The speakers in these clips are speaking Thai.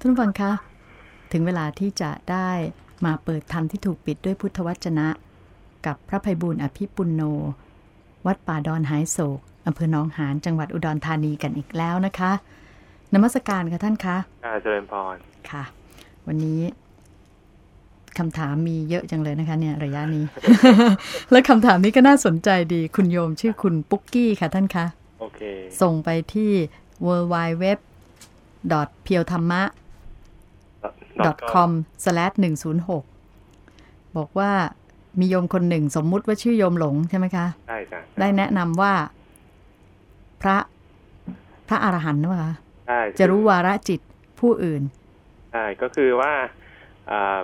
ท่านผู้ฟังคะ ถึงเวลาที่จะได้มาเปิดธรรมที่ถูกปิดด้วยพุทธวจนะ กับพระภัยบุญอภิปุณโน วัดป่าดอนหายโศกอำเภอหนองหานจังหวัดอุดรธานีกันอีกแล้วนะคะนมัสการค่ะท่านคะอ่าเจริญพรค่ะ วันนี้คำถามมีเยอะจังเลยนะคะ เนี่ยระยะนี้ และคำถามนี้ก็น่าสนใจดี คุณโยมชื่อคุณปุ๊กกี้ค่ะท่านคะ โอเค ส่งไปที่ w w w p e o t h a m m a com 106 บอกว่ามีโยมคนหนึ่งสมมุติว่าชื่อโยมหลงใช่ไหมคะใช่จ้ะได้แนะนำว่า พระพระอรหันต์นะคะใช่จะรู้วาระจิตผู้อื่นใช่ก็คือว่าอ่า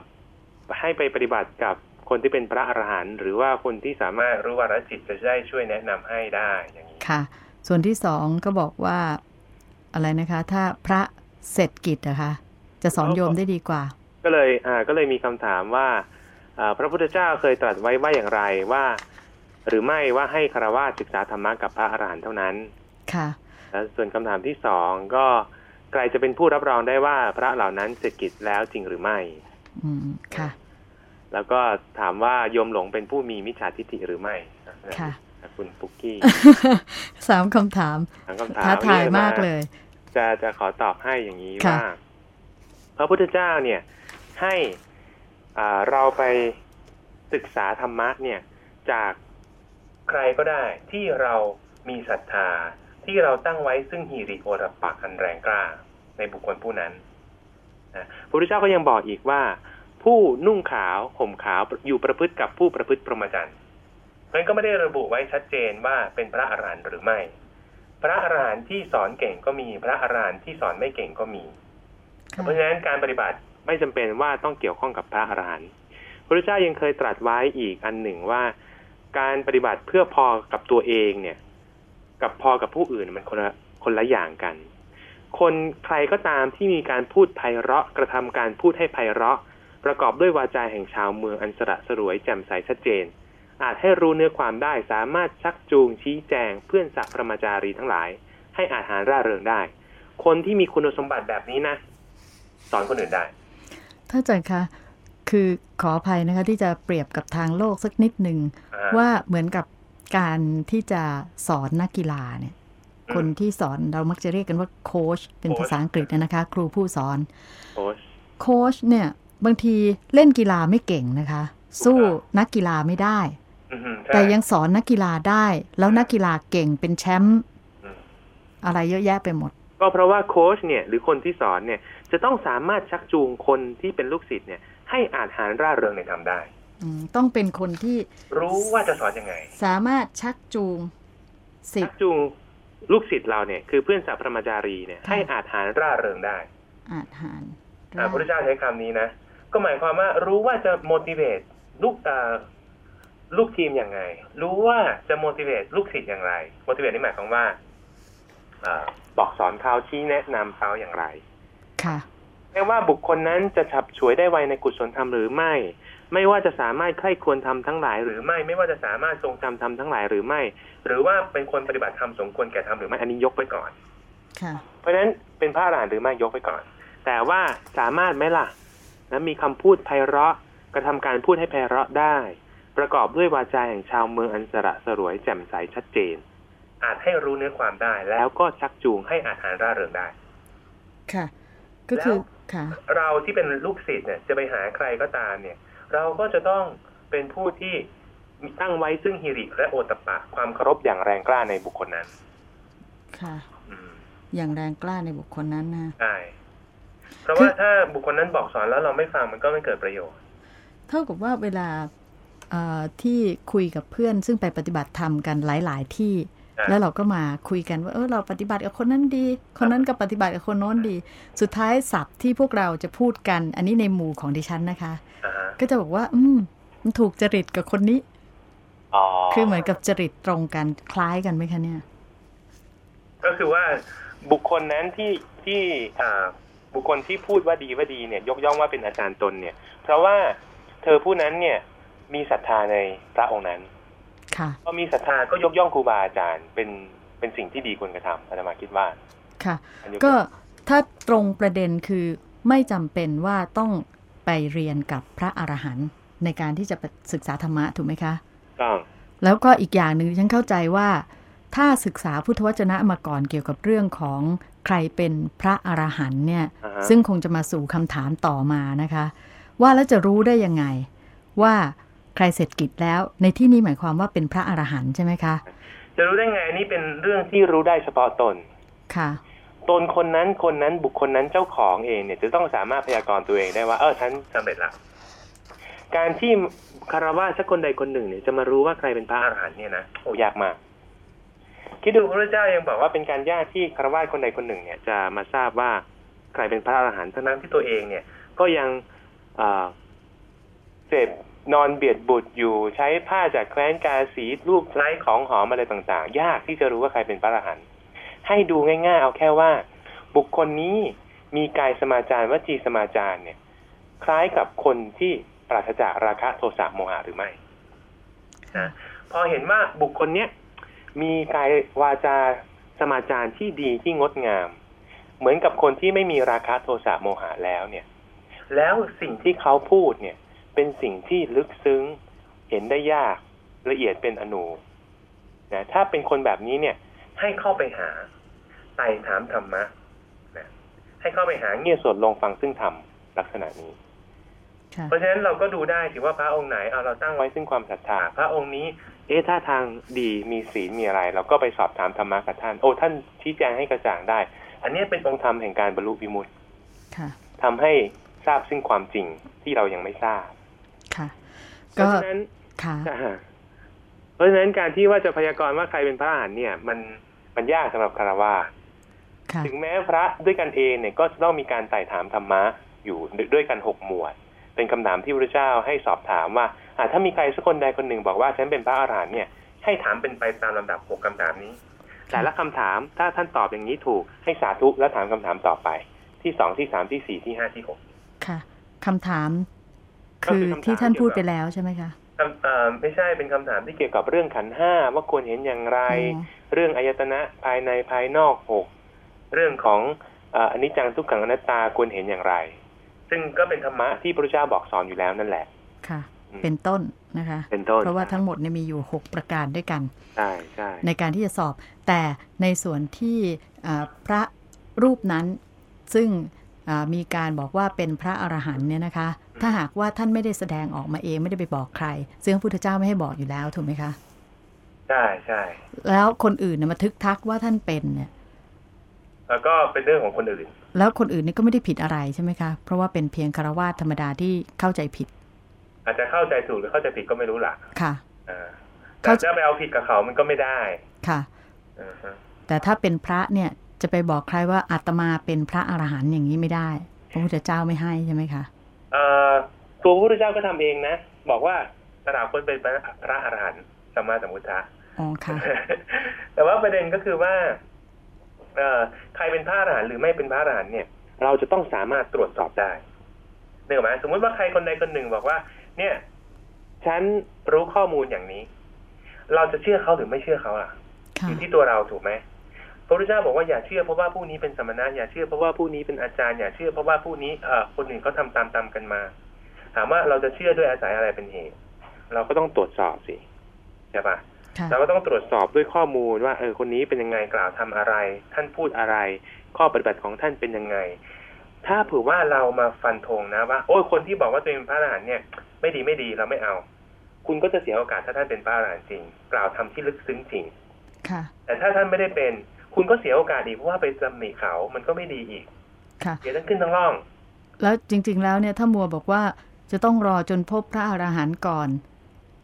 ให้ไปปฏิบัติกับคนที่เป็นพระอรหันต์หรือว่าคนที่สามารถรู้วาระจิตจะได้ช่วยแนะนำให้ได้อย่างนี้ค่ะ ส่วนที่สองก็บอกว่าอะไรนะคะ ถ้าพระเสร็จกิจนะคะ จะสอนโยมได้ดีกว่า ก็เลยอ่าก็เลยมีคำถามว่าอ่าพระพุทธเจ้าเคยตรัสไว้ว่าอย่างไรว่า หรือไม่ว่าให้คารวะศึกษาธรรมะกับพระอรหันต์เท่านั้นค่ะแล้วส่วนคำถามที่สองก็ใครจะเป็นผู้รับรองได้ว่าพระเหล่านั้นเสร็จกิจแล้วจริงหรือไม่ อืมค่ะ แล้วก็ถามว่าโยมหลงเป็นผู้มีมิจฉาทิฏฐิหรือไม่ค่ะคุณปุกกี้สามคำถามถามคำถามท้าทายนี่มากเลย จะจะขอตอบให้อย่างนี้ค่ะว่า พระพุทธเจ้าเนี่ยให้เราไปศึกษาธรรมะเนี่ยจากใครก็ได้ที่เรามีศรัทธาที่เราตั้งไว้ซึ่งฮีริโอตปะอันแรงกล้าในบุคคลผู้นั้นนะพระพุทธเจ้าก็ยังบอกอีกว่า ผู้นุ่งขาวห่มขาวอยู่ประพฤติกับผู้ประพฤติพรหมจรรย์เพราะฉะนั้นก็ไม่ได้ระบุไว้ชัดเจนว่าเป็นพระอรหันต์หรือไม่ พระอรหันต์ที่สอนเก่งก็มี พระอรหันต์ที่สอนไม่เก่งก็มี เพราะฉะนั้นการปฏิบัติไม่จำเป็นว่าต้องเกี่ยวข้องกับพระอรหันต์พระพุทธเจ้ายังเคยตรัสไว้อีกอันหนึ่งว่า การปฏิบัติเพื่อพอกับตัวเองเนี่ย กับพอกับผู้อื่นมันคนละคนละอย่างกัน คนใครก็ตามที่มีการพูดไพเราะกระทำการพูดให้ไพเราะ ประกอบด้วยวาจาแห่งชาวเมืองอันสระสรวยแจ่มใสชัดเจน อาจให้รู้เนื้อความได้สามารถชักจูงชี้แจงเพื่อนสัพพรมจารีทั้งหลาย ให้อาหารร่าเริงได้ คนที่มีคุณสมบัติแบบนี้นะ สอนคนอื่นได้ ถ้าอาจารย์คะคือขออภัยนะคะที่จะเปรียบกับทางโลกสักนิดหนึ่งอ่าว่าเหมือนกับการที่จะสอนนักกีฬาเนี่ยอืมคนที่สอนเรามักจะเรียกกันว่าโค้ชเป็นโค้ชภาษาอังกฤษนะคะ ครูผู้สอนโค้ชโค้ชเนี่ย บางทีเล่นกีฬาไม่เก่งนะคะ สู้นักกีฬาไม่ได้อือฮึใช่แต่ยังสอนนักกีฬาได้ แล้วนักกีฬาเก่งเป็นแชมป์อืมอะไรเยอะแยะไปหมด ก็เพราะว่าโค้ชเนี่ย หรือคนที่สอนเนี่ย จะต้องสามารถชักจูงคนที่เป็นลูกศิษย์เนี่ย ให้อาจหาญร่าเริงในธรรมได้อืมต้องเป็นคนที่รู้ว่าจะสอนยังไง สามารถชักจูงสิชัทกธิ์จูงลูกศิษย์เราเนี่ยคือเพื่อนสัพพรหมจารีเนี่ยค่ะให้อาหารร่าเริงได้ อาหารอ่าพระพุทธเจ้าใช้คำนี้นะก็หมายความว่ารู้ว่าจะ motivate ลูกอ่าลูกทีมอย่างไง รู้ว่าจะ motivate ลูกศิษย์อย่างไร motivate นี่หมายความว่าอ่าบอกสอนเขาชี้แนะนำเขาอย่างไรค่ะ ไม่ว่าบุคคลนั้นจะฉับฉวยได้ไวในกุศลธรรมหรือไม่ ไม่ว่าจะสามารถใคร่ควรทำทั้งหลายหรือไม่ ไม่ว่าจะสามารถทรงจำทำทั้งหลายหรือไม่ หรือว่าเป็นคนปฏิบัติธรรมสมควรแก่ธรรมหรือไม่ อันนี้ยกไว้ก่อนค่ะเพราะฉะนั้นเป็นพระอรหันต์หรือไม่ยกไว้ก่อน แต่ว่าสามารถไหมล่ะนะมีคำพูดไพเราะกระทำการพูดให้ไพเราะได้ ประกอบด้วยวาจาแห่งชาวเมืองอันสระสรวยแจ่มใสชัดเจน อาจให้รู้เนื้อความได้แล้วก็ชักจูงให้อาหารร่าเริงได้ ค่ะ ก็คือค่ะเราที่เป็นลูกศิษย์เนี่ยจะไปหาใครก็ตามเนี่ย เราก็จะต้องเป็นผู้ที่ตั้งไว้ซึ่งฮิริและโอตปปะความเคารพอย่างแรงกล้าในบุคคลนั้น ค่ะอืมอย่างแรงกล้าในบุคคลนั้นนะใช่เพราะว่าถ้าบุคคลนั้นบอกสอนแล้วเราไม่ฟังมันก็ไม่เกิดประโยชน์ เท่ากับว่าเวลาเอ่อที่คุยกับเพื่อนซึ่งไปปฏิบัติธรรมกันหลาย ๆ ที่อ่า แล้วเราก็มาคุยกันว่าเออเราปฏิบัติกับคนนั้นดี คนนั้นก็ปฏิบัติกับคนโน้นดี สุดท้ายศัพท์ที่พวกเราจะพูดกัน อันนี้ในหมู่ของดิฉันนะคะอ่าฮะก็จะบอกว่า อืมมันถูกจริตกับคนนี้อ๋อคือเหมือนกับจริตตรงกันคล้ายกันไหมคะเนี่ย ก็คือว่าบุคคลนั้นที่ที่อ่าบุคคลที่พูดว่าดีว่าดีเนี่ย ยกย่องว่าเป็นอาจารย์ตนเนี่ย เพราะว่าเธอผู้นั้นเนี่ยมีศรัทธาในพระองค์นั้นค่ะ พอมีศรัทธาก็ยกย่องครูบาอาจารย์ เป็นเป็นสิ่งที่ดีควรกระทำอาตมาคิดว่า ค่ะอันนี้ก็ถ้าตรงประเด็นคือไม่จำเป็นว่าต้องไปเรียนกับพระอรหันต์ในการที่จะศึกษาธรรมะถูกไหมคะต้องแล้วก็อีกอย่างหนึ่งฉันเข้าใจว่า ถ้าศึกษาพุทธวจนะมาก่อนเกี่ยวกับเรื่องของใครเป็นพระอรหันต์เนี่ยอ่าฮะซึ่งคงจะมาสู่คำถามต่อมานะคะ ว่าแล้วจะรู้ได้ยังไง ว่า ใครเสร็จกิจแล้ว ในที่นี้หมายความว่าเป็นพระอรหันต์ใช่ไหมคะ จะรู้ได้ไงอันนี้เป็นเรื่องที่รู้ได้เฉพาะตนค่ะ ตนคนนั้นคนนั้นบุคคลนั้นเจ้าของเองเนี่ย จะต้องสามารถพยากรณ์ตัวเองได้ว่าเออฉันสำเร็จละการที่คารวะสักคนใดคนหนึ่งเนี่ยจะมารู้ว่าใครเป็นพระอรหันต์เนี่ยนะโอ้ยากมากคิดดูพระเจ้ายังบอกว่าเป็นการยากที่คารวะคนใดคนหนึ่งเนี่ย จะมาทราบว่าใครเป็นพระอรหันต์ทั้งนั้นที่ตัวเองเนี่ย ก็ยังเอ่อเสพ นอนเบียดบุตรอยู่ใช้ผ้าจากแคว้นกาสีรูปไล้ของหอมอะไรต่างๆ ยากที่จะรู้ว่าใครเป็นพระอรหันต์ให้ดูง่าย ๆ เอาแค่ว่า บุคคลนี้มีกายสมาจารวจีสมาจารเนี่ย คล้ายกับคนที่ปราศจากราคะโทสะโมหะหรือไม่นะพอเห็นว่าบุคคลเนี้ยมีกายวาจาสมาจารที่ดีที่งดงาม เหมือนกับคนที่ไม่มีราคะโทสะโมหะแล้วเนี่ย แล้วสิ่งที่เขาพูดเนี่ย เป็นสิ่งที่ลึกซึ้งเห็นได้ยากละเอียดเป็นอนูนะถ้าเป็นคนแบบนี้เนี่ยให้เข้าไปหาไต่ถามธรรมะนะให้เข้าไปหาเงียบสวดลงฟังซึ่งธรรมลักษณะนี้ค่ะเพราะฉะนั้นเราก็ดูได้ถือว่าพระองค์ไหนเอาเราตั้งไว้ซึ่งความศรัทธาพระองค์นี้ เอ๊ะถ้าทางดีมีศีลมีอะไร เราก็ไปสอบถามธรรมะกับท่าน โอ้ท่านชี้แจงให้กระจ่างได้ อันนี้เป็นองค์ธรรมแห่งการบรรลุวิมุตติค่ะทำให้ทราบซึ่งความจริงที่เรายังไม่ทราบ ค่ะเพก็ราะฉะนั้นค่ะอ่าเพราะฉะนั้นการที่ว่าจะพยากรณ์ว่าใครเป็นพระอรหันต์เนี่ย มันมันยากสำหรับคารวะค่ะถึงแม้พระด้วยกันเองเนี่ยก็จะต้องมีการไต่ถามธรรมะอยู่ด้วยกันหกหมวด เป็นคำถามที่พระเจ้าให้สอบถามว่าอ่าถ้ามีใครสักคนใดคนหนึ่งบอกว่าฉันเป็นพระอรหันต์เนี่ย ให้ถามเป็นไปตามลำดับหกคำถามนี้ แต่ละคำถามถ้าท่านตอบอย่างนี้ถูกให้สาธุแล้วถามคำถามต่อไป ที่สองที่สามที่สี่ที่ห้าที่หกค่ะคำถามก็ คืคืออคำถามที่ท่านพูดเกี่ไปยวกับแล้วใช่ไหมคะคำเอ่อไม่ใช่เป็นคำถามที่เกี่ยวกับเรื่องขันธ์ห้าว่าควรเห็นอย่างไรอ๋อเรื่องอายตนะภายในภายนอกหกเรื่องของเอ่ออนิจจังทุกขังอนัตตาควรเห็นอย่างไร ซึ่งก็เป็นธรรมะที่พระเจ้าบอกสอนอยู่แล้วนั่นแหละค่ะอืมเป็นต้นนะคะเป็นต้นเพราะว่าทั้งหมดเนี่ยมีอยู่ 6 ประการด้วยกันใช่ใช่ในการที่จะสอบแต่ในส่วนที่อ่าพระรูปนั้นซึ่งอ่ามีการบอกว่าเป็นพระอรหันต์เนี่ยนะคะ ถ้าหากว่าท่านไม่ได้แสดงออกมาเองไม่ได้ไปบอกใคร ซึ่งพระพุทธเจ้าไม่ให้บอกอยู่แล้วถูกไหมคะใช่ใช่แล้วคนอื่นเนี่ยมาทึกทักว่าท่านเป็นเนี่ยแล้วก็เป็นเรื่องของคนอื่น แล้วคนอื่นนี่ก็ไม่ได้ผิดอะไรใช่ไหมคะ เพราะว่าเป็นเพียงคารวาสธรรมดาที่เข้าใจผิด อาจจะเข้าใจถูกหรือเข้าใจผิดก็ไม่รู้ล่ะค่ะอ่าแต่เข้าจะไปเอาผิดกับเขามันก็ไม่ได้ค่ะอ่าฮะแต่ถ้าเป็นพระเนี่ยจะไปบอกใครว่าอาตมาเป็นพระอรหันต์อย่างนี้ไม่ได้ พระพุทธเจ้าไม่ให้ใช่ไหมคะเอ่อ ตัวพระพุทธเจ้าก็ทำเองนะ บอกว่าตถาคตเป็นพระอรหันต์สัมมาสัมพุทธะอ๋อค่ะแต่ว่าประเด็นก็คือว่าเอ่อใครเป็นพระอรหันต์หรือไม่เป็นพระอรหันต์เนี่ย เราจะต้องสามารถตรวจสอบได้เนื่องไหมสมมุติว่าใครคนใดคนหนึ่งบอกว่า เนี่ย ฉันรู้ข้อมูลอย่างนี้ เราจะเชื่อเขาหรือไม่เชื่อเขาอะอค่ะยู่ที่ตัวเราถูกไหม พระพุทธเจ้าบอกว่าอย่าเชื่อเพราะว่าผู้นี้เป็นสมณะอย่าเชื่อเพราะว่าผู้นี้เป็นอาจารย์อย่าเชื่อเพราะว่าผู้นี้เอ่อคนอื่นเขาทำตามตามๆกันมา ถามว่าเราจะเชื่อด้วยอาศัยอะไรเป็นเหตุ เราก็ต้องตรวจสอบสิใช่ปะค่ะเราก็ต้องตรวจสอบด้วยข้อมูลว่าเออคนนี้เป็นยังไงกล่าวทำอะไร ท่านพูดอะไร ข้อปฏิบัติของท่านเป็นยังไง ถ้าเผื่อว่าเรามาฟันธงนะว่า โอ้ยคนที่บอกว่าตัวเองเป็นพระอรหันต์เนี่ย ไม่ดีไม่ดีเราไม่เอา คุณก็จะเสียโอกาสถ้าท่านเป็นพระอรหันต์จริง กล่าวทำที่ลึกซึ้งจริง ค่ะ แต่ถ้าท่านไม่ได้เป็น คุณก็เสียโอกาสอีกเพราะว่าไปตำหนิเขา มันก็ไม่ดีอีกค่ะเดี๋ยวทั้งขึ้นทั้งล่อง แล้วจริง ๆ แล้วเนี่ยถ้ามัวบอกว่าจะต้องรอจนพบพระอรหันต์ก่อน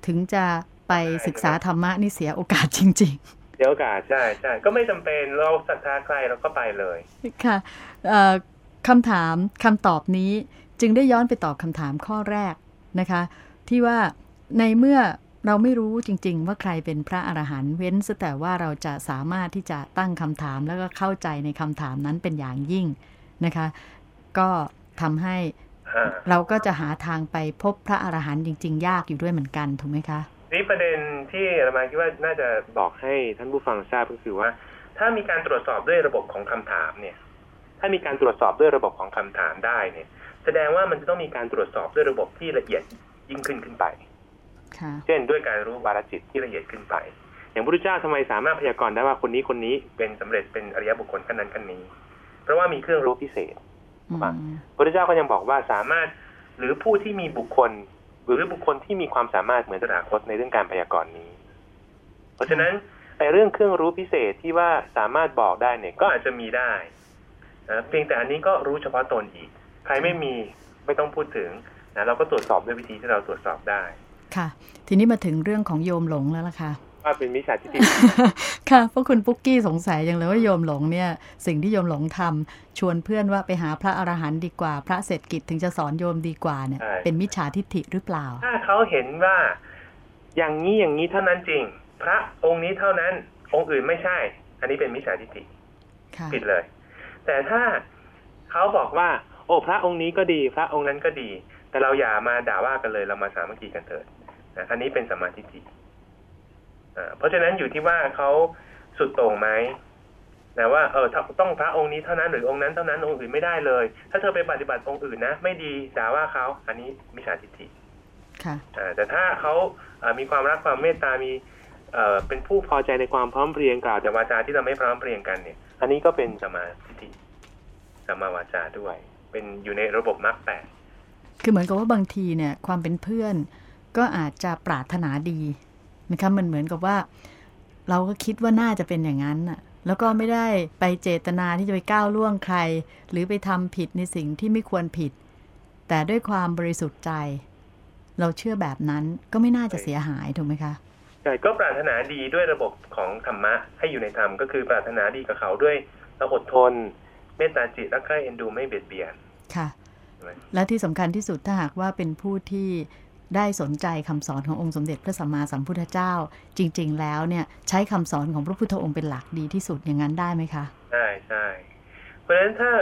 ถึงจะไปศึกษาธรรมะนี่เสียโอกาสจริงเสียโอกาสใช่ใช่ก็ไม่จำเป็นเราศรัทธาใครเราก็ไปเลยๆค่ะเอ่อคำถามคำตอบนี้จึงได้ย้อนไปตอบคำถามข้อแรกนะคะ ที่ว่าในเมื่อ เราไม่รู้จริง ๆ ว่าใครเป็นพระอรหันต์เว้นแต่ว่าเราจะสามารถที่จะตั้งคำถามแล้วก็เข้าใจในคำถามนั้นเป็นอย่างยิ่งนะคะ ก็ทำให้เราก็จะหาทางไปพบพระอรหันต์จริง ๆ ยากอยู่ด้วยเหมือนกันถูกไหมคะนี่ประเด็นที่อามาคิดว่าน่าจะบอกให้ท่านผู้ฟังทราบก็คือว่า ถ้ามีการตรวจสอบด้วยระบบของคำถามเนี่ย ถ้ามีการตรวจสอบด้วยระบบของคำถามได้เนี่ย แสดงว่ามันจะต้องมีการตรวจสอบด้วยระบบที่ละเอียดยิ่งขึ้นขึ้นไป เช่นด้วยการรู้วาระจิตที่ละเอียดขึ้นไป อย่างพระพุทธเจ้าทำไมสามารถพยากรณ์ได้ว่าคนนี้คนนี้เป็นสำเร็จเป็นอริยบุคคลขั้นนั้นขั้นนี้ เพราะว่ามีเครื่องรู้พิเศษอืมพระพุทธเจ้าก็ยังบอกว่าสามารถหรือผู้ที่มีบุคคล หรือบุคคลที่มีความสามารถเหมือนตถาคตในเรื่องการพยากรณ์นี้ เพราะฉะนั้นไอ้เรื่องเครื่องรู้พิเศษที่ว่าสามารถบอกได้เนี่ยก็อาจจะมีได้นะเพียงแต่อันนี้ก็รู้เฉพาะตนอีก ใครไม่มีไม่ต้องพูดถึงนะเราก็ตรวจสอบด้วยวิธีที่เราตรวจสอบได้ ค่ะ ทีนี้มาถึงเรื่องของโยมหลงแล้วล่ะค่ะว่าเป็นมิจฉาทิฏฐิค่ะเพราะคุณปุ๊กกี้สงสัยอย่างเลยว่าโยมหลงเนี่ย สิ่งที่โยมหลงทำชวนเพื่อนว่าไปหาพระอรหันต์ดีกว่า พระเศรษฐกิจถึงจะสอนโยมดีกว่าเนี่ยใช่เป็นมิจฉาทิฏฐิหรือเปล่า ถ้าเขาเห็นว่าอย่างนี้อย่างนี้เท่านั้นจริง พระองค์นี้เท่านั้น องค์อื่นไม่ใช่ อันนี้เป็นมิจฉาทิฏฐิค่ะผิดเลย แต่ถ้าเขาบอกว่า โอ้พระองค์นี้ก็ดี พระองค์นั้นก็ดี แต่เราอย่ามาด่าว่ากันเลยเรามาสามัคคีกันเถิด นะอันนี้เป็นสมมาธิฏฐิอ่าเพราะฉะนั้นอยู่ที่ว่าเขาสุดโต่งไหมนะว่าเออถ้าต้องพระองค์นี้เท่านั้นหรือองค์นั้นเท่านั้นองค์อื่นไม่ได้เลย ถ้าเธอไปปฏิบัติองค์อื่นนะ ไม่ดีด่าว่าเขาอันนี้มิจฉาทิฏฐิค่ะอ่าแต่ถ้าเขาเอ่อมีความรักความเมตตามีเอ่อเป็นผู้พอใจในความพร้อมเพรียงกล่าวแต่วาจาที่เราไม่พร้อมเพรียงกันเนี่ย อันนี้ก็เป็นสมมาทิฏฐิสมมาวาจาด้วย เป็นอยู่ในระบบมรรคแปดคือเหมือนกับว่าบางทีเนี่ย ความเป็นเพื่อน ก็อาจจะปรารถนาดีนะคะมันเหมือนกับว่า เราก็คิดว่าน่าจะเป็นอย่างนั้นน่ะแล้วก็ไม่ได้ไปเจตนาที่จะไปก้าวล่วงใคร หรือไปทำผิดในสิ่งที่ไม่ควรผิด แต่ด้วยความบริสุทธิ์ใจ เราเชื่อแบบนั้นก็ไม่น่าจะเสียหายถูกไหมคะใช่ก็ปรารถนาดีด้วยระบบของธรรมะให้อยู่ในธรรมก็คือปรารถนาดีกับเขาด้วยเราอดทนเมตตาจิตรักใคร่เอ็นดูไม่เบียดเบียนค่ะใช่ไหมและที่สำคัญที่สุดถ้าหากว่าเป็นผู้ที่ ได้สนใจคำสอนขององค์สมเด็จพระสัมมาสัมพุทธเจ้า จริง ๆ แล้วเนี่ยใช้คำสอนของพระพุทธองค์เป็นหลักดีที่สุดอย่างนั้นได้ไหมคะใช่ใช่เพราะฉะนั้นถ้า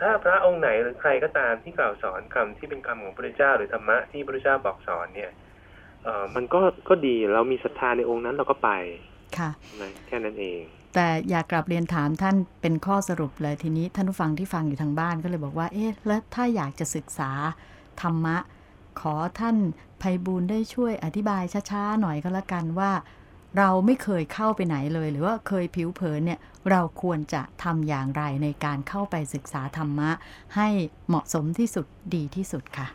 ถ้าพระองค์ไหนหรือใครก็ตามที่กล่าวสอนคำที่เป็นคำของพระพุทธเจ้า หรือธรรมะที่พระพุทธเจ้าบอกสอนเนี่ยเออมันก็ก็ดีเรามีศรัทธาในองค์นั้นเราก็ไปค่ะนะแค่นั้นเองแต่อยากกลับเรียนถามท่านเป็นข้อสรุปเลยทีนี้ท่านผู้ฟังที่ฟังอยู่ทางบ้านก็เลยบอกว่า เอ๊ะแล้วถ้าอยากจะศึกษาธรรมะ ขอท่านภัยบูลย์ได้ช่วยอธิบายช้าๆหน่อยก็แล้วกันว่า เราไม่เคยเข้าไปไหนเลย หรือว่าเคยผิวเผินเนี่ยเราควรจะทำอย่างไรในการเข้าไปศึกษาธรรมะ ให้เหมาะสมที่สุดดีที่สุดค่ะ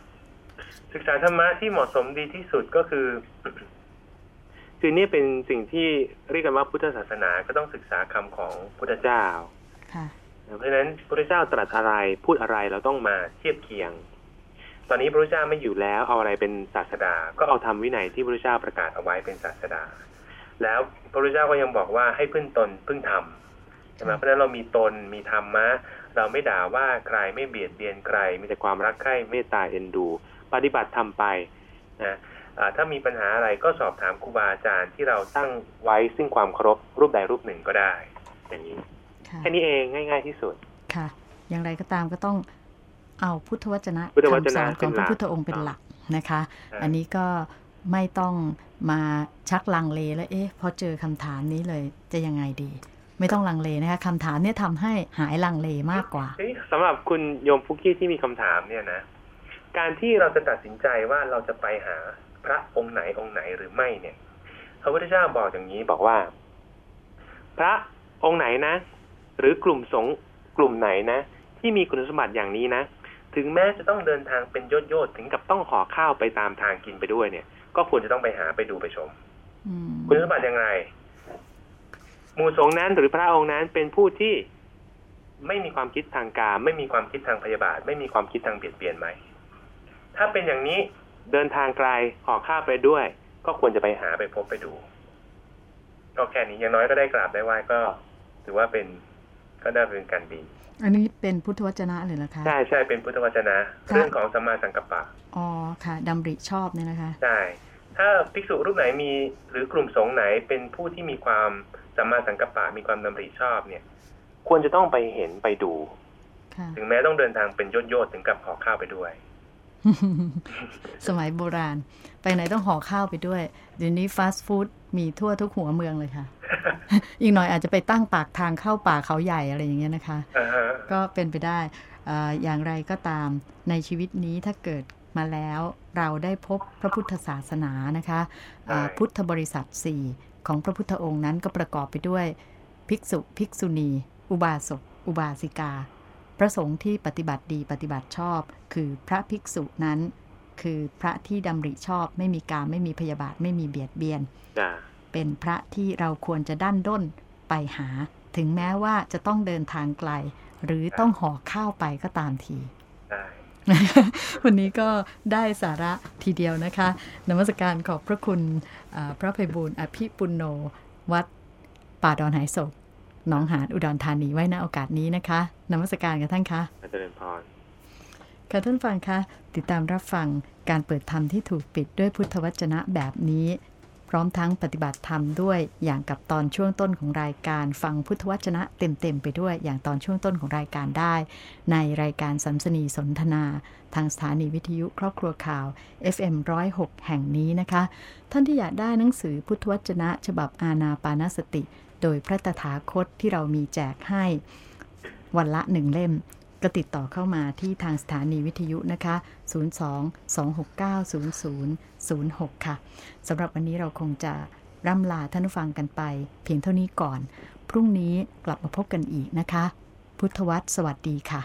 ศึกษาธรรมะที่เหมาะสมดีที่สุดก็คือ คือนี่เป็นสิ่งที่เรียกกันว่าพุทธศาสนาก็ต้องศึกษาคำของพุทธเจ้าค่ะเพราะฉะนั้นพระพุทธเจ้าตรัสอะไรพูดอะไรเราต้องมาเทียบเคียง ตอนนี้พระพุทธเจ้าไม่อยู่แล้วเอาอะไรเป็นศาสดา ก็เอาธรรมวินัยที่พระพุทธเจ้าประกาศเอาไว้เป็นศาสดา แล้วพระพุทธเจ้าก็ยังบอกว่าให้พึ่งตนพึ่งธรรมใช่ไหมเพราะฉะนั้นเรามีตนมีธรรมะ เราไม่ด่าว่าใครไม่เบียดเบียนใคร มีแต่ความรักใคร่เมตตาเอ็นดู ปฏิบัติทำไปนะอ่าถ้ามีปัญหาอะไรก็สอบถามครูบาอาจารย์ที่เราตั้งไว้ซึ่งความเคารพรูปใดรูปหนึ่งก็ได้ อย่างนี้ค่ะแค่นี้เองง่าย ๆที่สุดค่ะ อย่างไรก็ตามก็ต้อง เอาพุทธวจนะพุทธวจคำสนะอนของพระพุทธองค์เป็นหลักนะคะ อันนี้ก็ไม่ต้องมาชักลังเลแล้วเอ๊ะพอเจอคำถามนี้เลยจะยังไงดี ไม่ต้องลังเลนะคะคำถามเนี่ยทำให้หายลังเลมากกว่าทีนี้สำหรับคุณโยมฟุกกี้ที่มีคำถามเนี่ยนะ การที่เราจะตัดสินใจว่าเราจะไปหาพระองค์ไหนองค์ไหนหรือไม่เนี่ยพระพุทธเจ้าบอกอย่างนี้บอกว่า พระองค์ไหนนะ หรือกลุ่มสงฆ์กลุ่มไหนนะ ที่มีคุณสมบัติอย่างนี้นะ ถึงแม้จะต้องเดินทางเป็นโยโย่ถึงกับต้องห่อข้าวไปตามทางกินไปด้วยเนี่ย ก็ควรจะต้องไปหาไปดูไปชมอืมคุณสมบัติยังไงหมู่สงฆ์นั้นหรือพระองค์นั้นเป็นผู้ที่ไม่มีความคิดทางการ ไม่มีความคิดทางพยาบาท ไม่มีความคิดทางเบียดเบียนไหม ถ้าเป็นอย่างนี้เดินทางไกลห่อข้าวไปด้วย ก็ควรจะไปหาไปพบไปดูก็แค่นี้อย่างน้อยก็ได้กราบได้ไหว้ก็ ถือว่าเป็น ก็ได้เป็นการดี อันนี้เป็นพุทธวจนะเลยเหรอคะใช่ใช่เป็นพุทธวจนะค่ะเรื่องของสัมมาสังกัปปะอ๋อค่ะดำริชอบเนี่ยนะคะ ใช่ ถ้าภิกษุรูปไหนมีหรือกลุ่มสงฆ์ไหนเป็นผู้ที่มีความสัมมาสังกัปปะมีความดำริชอบเนี่ย ควรจะต้องไปเห็นไปดูค่ะถึงแม้ต้องเดินทางเป็นโยโย่ๆถึงกับห่อข้าวไปด้วย สมัยโบราณ ไปไหนต้องห่อข้าวไปด้วย เดี๋ยวนี้ฟาสต์ฟู้ดมีทั่วทุกหัวเมืองเลยค่ะ อีกหน่อยอาจจะไปตั้งปากทางเข้าป่าเขาใหญ่อะไรอย่างเงี้ยนะคะอ่าฮะก็เป็นไปได้อ่าอย่างไรก็ตามในชีวิตนี้ถ้าเกิดมาแล้วเราได้พบพระพุทธศาสนานะคะอ่าพุทธบริษัท 4 ของพระพุทธองค์นั้นก็ประกอบไปด้วย ภิกษุ ภิกษุณี อุบาสกอุบาสิกา พระสงฆ์ที่ปฏิบัติดีปฏิบัติชอบ คือพระภิกษุนั้น คือพระที่ดำริชอบ ไม่มีการไม่มีพยาบาทไม่มีเบียดเบียนจ้า เป็นพระที่เราควรจะดั้นด้นไปหา ถึงแม้ว่าจะต้องเดินทางไกล หรือต้องห่อข้าวไปก็ตามทีได้วันนี้ก็ได้สาระทีเดียวนะคะนมัสการขอบพระคุณอ่าพระภัยบูลย์อภิปุณโน วัดป่าดอนหายโศกหนองหานอุดรธานีไว้ณโอกาสนี้นะคะนมัสการกับท่านคะอาจารย์พรค่ะท่านฟังคะติดตามรับฟังการเปิดธรรมที่ถูกปิดด้วยพุทธวจนะแบบนี้ พร้อมทั้งปฏิบัติธรรมด้วยอย่างกับตอนช่วงต้นของรายการฟังพุทธวจนะเต็มๆไปด้วยอย่างตอนช่วงต้นของรายการได้ ในรายการสัมสนีสนทนา ทางสถานีวิทยุครอบครัวข่าว FM 106แห่งนี้นะคะ ท่านที่อยากได้หนังสือพุทธวจนะ ฉบับอาณาปานสติ โดยพระตถาคตที่เรามีแจกให้วันละหนึ่งเล่ม ก็ติดต่อเข้ามาที่ทางสถานีวิทยุนะคะ 02-269-0006 ค่ะสำหรับวันนี้เราคงจะร่ำลาท่านผู้ฟังกันไป เพียงเท่านี้ก่อน พรุ่งนี้กลับมาพบกันอีกนะคะ พุทธวัตรสวัสดีค่ะ